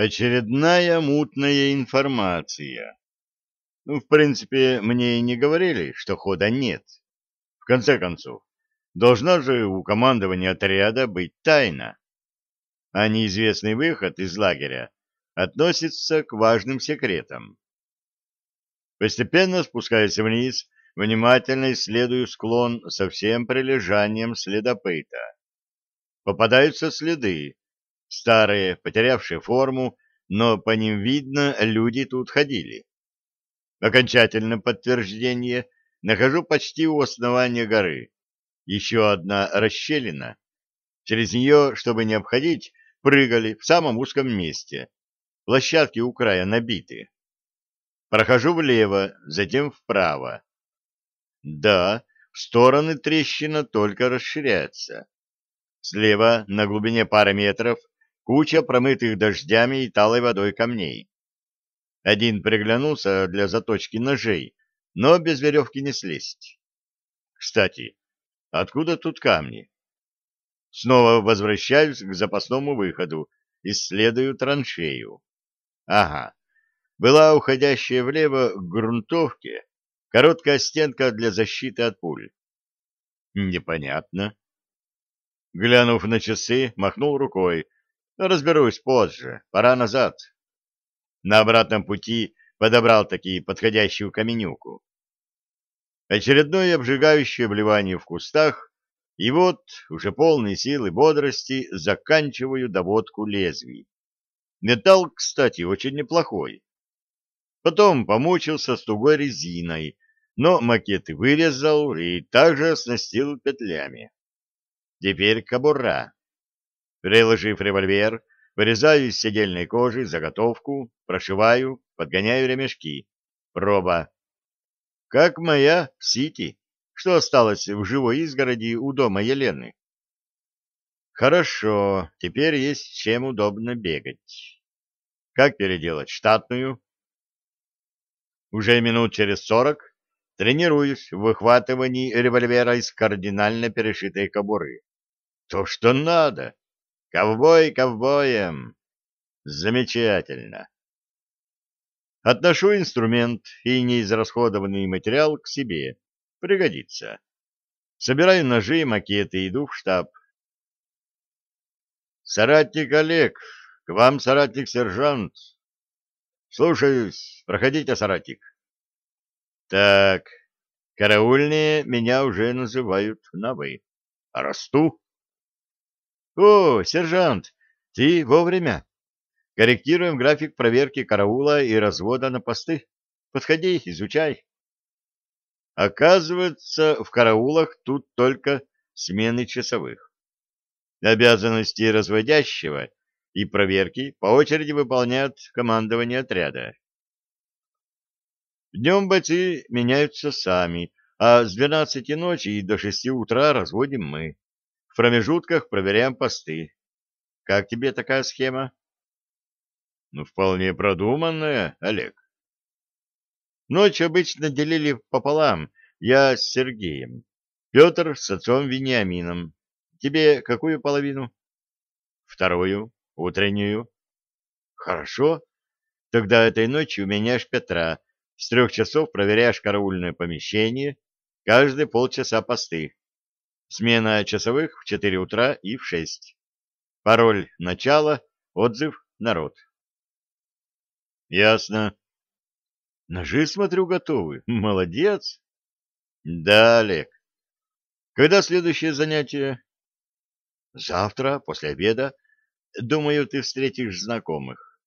Очередная мутная информация. Ну, в принципе, мне и не говорили, что хода нет. В конце концов, должна же у командования отряда быть тайна. А неизвестный выход из лагеря относится к важным секретам. Постепенно спускаясь вниз, внимательно исследую склон со всем прилежанием следопыта. Попадаются следы, Старые, потерявшие форму, но по ним видно, люди тут ходили. Окончательное подтверждение нахожу почти у основания горы. Еще одна расщелина. Через нее, чтобы не обходить, прыгали в самом узком месте. Площадки у края набиты. Прохожу влево, затем вправо. Да, в стороны трещина только расширяется. Слева, на глубине пары метров, куча промытых дождями и талой водой камней. Один приглянулся для заточки ножей, но без веревки не слезть. Кстати, откуда тут камни? Снова возвращаюсь к запасному выходу, исследую траншею. Ага, была уходящая влево к грунтовке короткая стенка для защиты от пуль. Непонятно. Глянув на часы, махнул рукой, Разберусь позже, пора назад. На обратном пути подобрал такие подходящую каменюку. Очередное обжигающее вливание в кустах, и вот, уже полные силы бодрости, заканчиваю доводку лезвий. Металл, кстати, очень неплохой. Потом помучился с тугой резиной, но макеты вырезал и также оснастил петлями. Теперь кобура. Приложив револьвер, вырезаю из седельной кожи заготовку, прошиваю, подгоняю ремешки. Проба. Как моя в Сити, что осталось в живой изгороди у дома Елены. Хорошо, теперь есть чем удобно бегать. Как переделать штатную? Уже минут через сорок тренируюсь в выхватывании револьвера из кардинально перешитой кобуры. То, что надо. Ковбой ковбоем. Замечательно. Отношу инструмент и неизрасходованный материал к себе. Пригодится. Собираю ножи и макеты, иду в штаб. Соратник Олег, к вам соратник-сержант. Слушаюсь. Проходите, соратник. Так, караульные меня уже называют на «вы». Расту. «О, сержант, ты вовремя. Корректируем график проверки караула и развода на посты. Подходи, изучай». Оказывается, в караулах тут только смены часовых. Обязанности разводящего и проверки по очереди выполняют командование отряда. Днем бойцы меняются сами, а с 12 ночи и до 6 утра разводим мы промежутках проверяем посты. Как тебе такая схема? Ну, вполне продуманная, Олег. Ночь обычно делили пополам. Я с Сергеем. Петр с отцом Вениамином. Тебе какую половину? Вторую, утреннюю. Хорошо. Тогда этой ночью меняешь Петра. С трех часов проверяешь караульное помещение. Каждые полчаса посты. Смена часовых в 4 утра и в 6. Пароль «Начало», отзыв «Народ». Ясно. Ножи, смотрю, готовы. Молодец. Да, Олег. Когда следующее занятие? Завтра, после обеда. Думаю, ты встретишь знакомых.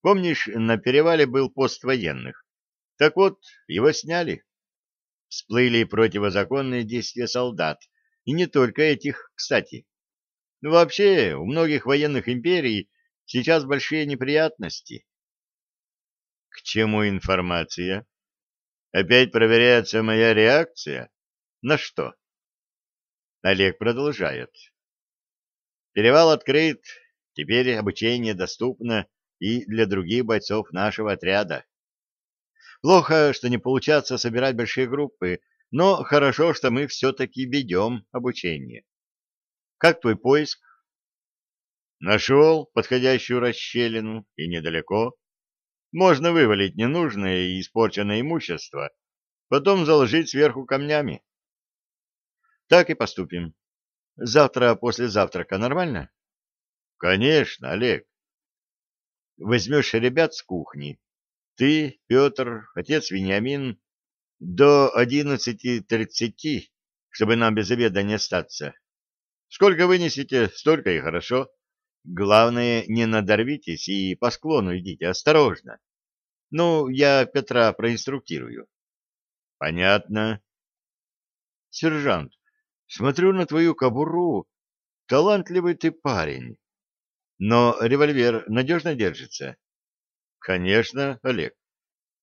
Помнишь, на перевале был пост военных? Так вот, его сняли. Всплыли противозаконные действия солдат, и не только этих, кстати. Ну, вообще, у многих военных империй сейчас большие неприятности. К чему информация? Опять проверяется моя реакция? На что? Олег продолжает. Перевал открыт, теперь обучение доступно и для других бойцов нашего отряда. Плохо, что не получается собирать большие группы, но хорошо, что мы все-таки ведем обучение. Как твой поиск? Нашел подходящую расщелину и недалеко. Можно вывалить ненужное и испорченное имущество, потом заложить сверху камнями. Так и поступим. Завтра после завтрака нормально? Конечно, Олег. Возьмешь ребят с кухни. Ты, Петр, отец Вениамин, до одиннадцати тридцати, чтобы нам без обеда не остаться. Сколько вынесете, столько и хорошо. Главное, не надорвитесь и по склону идите, осторожно. Ну, я Петра проинструктирую. Понятно. Сержант, смотрю на твою кобуру. Талантливый ты парень. Но револьвер надежно держится? Конечно, Олег.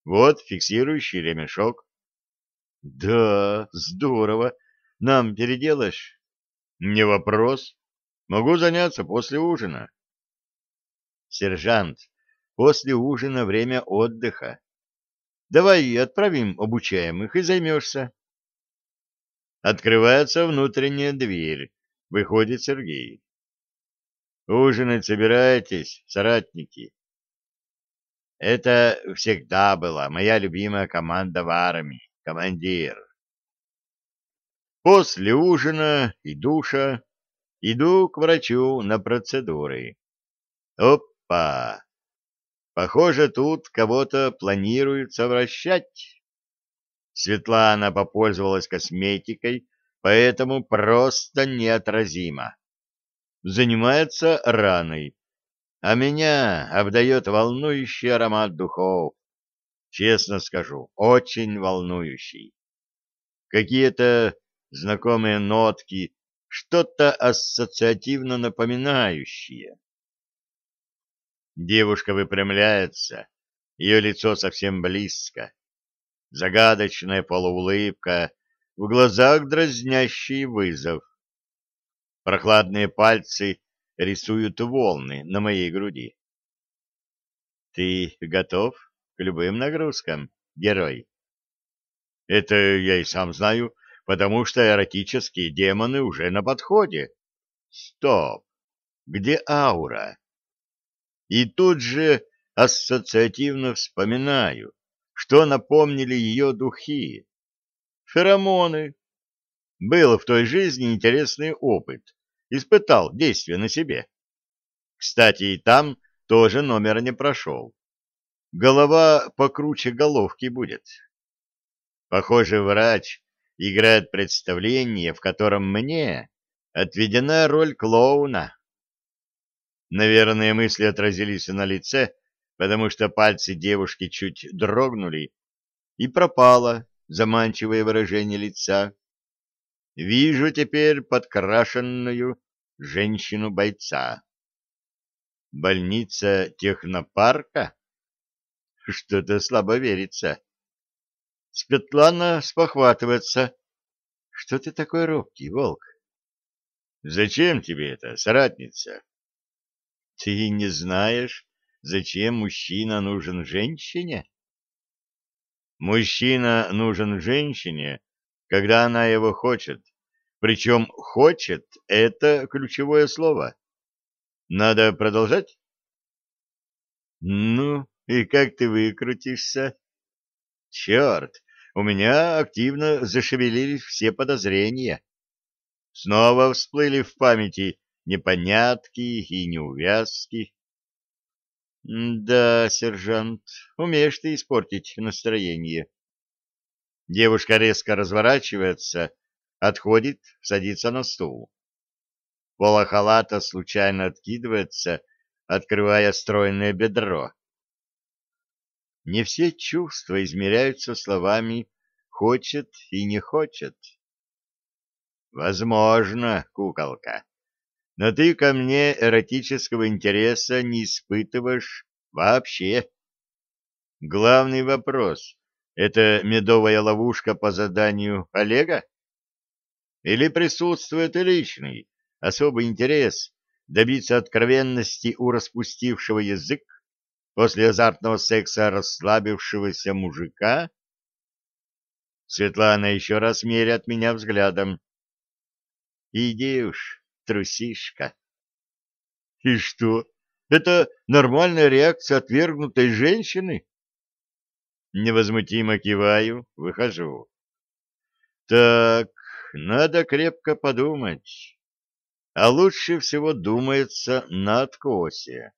Вот фиксирующий ремешок. Да, здорово. Нам переделаешь? Не вопрос. Могу заняться после ужина. Сержант, после ужина время отдыха. Давай отправим обучаемых и займешься. Открывается внутренняя дверь. Выходит Сергей. Ужинать собираетесь, соратники? Это всегда была моя любимая команда в армии, командир. После ужина и душа иду к врачу на процедуры. Опа! Похоже, тут кого-то планируют совращать. Светлана попользовалась косметикой, поэтому просто неотразима. Занимается раной, а меня обдает волнующий аромат духов. Честно скажу, очень волнующий. Какие-то знакомые нотки, что-то ассоциативно напоминающее. Девушка выпрямляется, ее лицо совсем близко. Загадочная полуулыбка, в глазах дразнящий вызов. Прохладные пальцы рисуют волны на моей груди. Ты готов к любым нагрузкам, герой? Это я и сам знаю, потому что эротические демоны уже на подходе. Стоп! Где аура? И тут же ассоциативно вспоминаю, что напомнили ее духи. Феромоны. Был в той жизни интересный опыт. Испытал действие на себе. Кстати, и там тоже номер не прошел. Голова покруче головки будет. Похоже, врач играет представление, в котором мне отведена роль клоуна. Наверное, мысли отразились на лице, потому что пальцы девушки чуть дрогнули, и пропало заманчивое выражение лица. Вижу теперь подкрашенную женщину-бойца. Больница технопарка? Что-то слабо верится. Светлана спохватывается. Что ты такой робкий, волк? Зачем тебе это, соратница? Ты не знаешь, зачем мужчина нужен женщине? Мужчина нужен женщине, когда она его хочет. Причем «хочет» — это ключевое слово. Надо продолжать? Ну, и как ты выкрутишься? Черт, у меня активно зашевелились все подозрения. Снова всплыли в памяти непонятки и неувязки. Да, сержант, умеешь ты испортить настроение. Девушка резко разворачивается, отходит, садится на стул. Пола халата случайно откидывается, открывая стройное бедро. Не все чувства измеряются словами «хочет» и «не хочет». Возможно, куколка, но ты ко мне эротического интереса не испытываешь вообще. Главный вопрос — это медовая ловушка по заданию Олега? Или присутствует и личный, особый интерес добиться откровенности у распустившего язык после азартного секса расслабившегося мужика? Светлана еще раз меряет меня взглядом. Иди уж, трусишка. И что? Это нормальная реакция отвергнутой женщины? Невозмутимо киваю, выхожу. Так, надо крепко подумать. А лучше всего думается на откосе.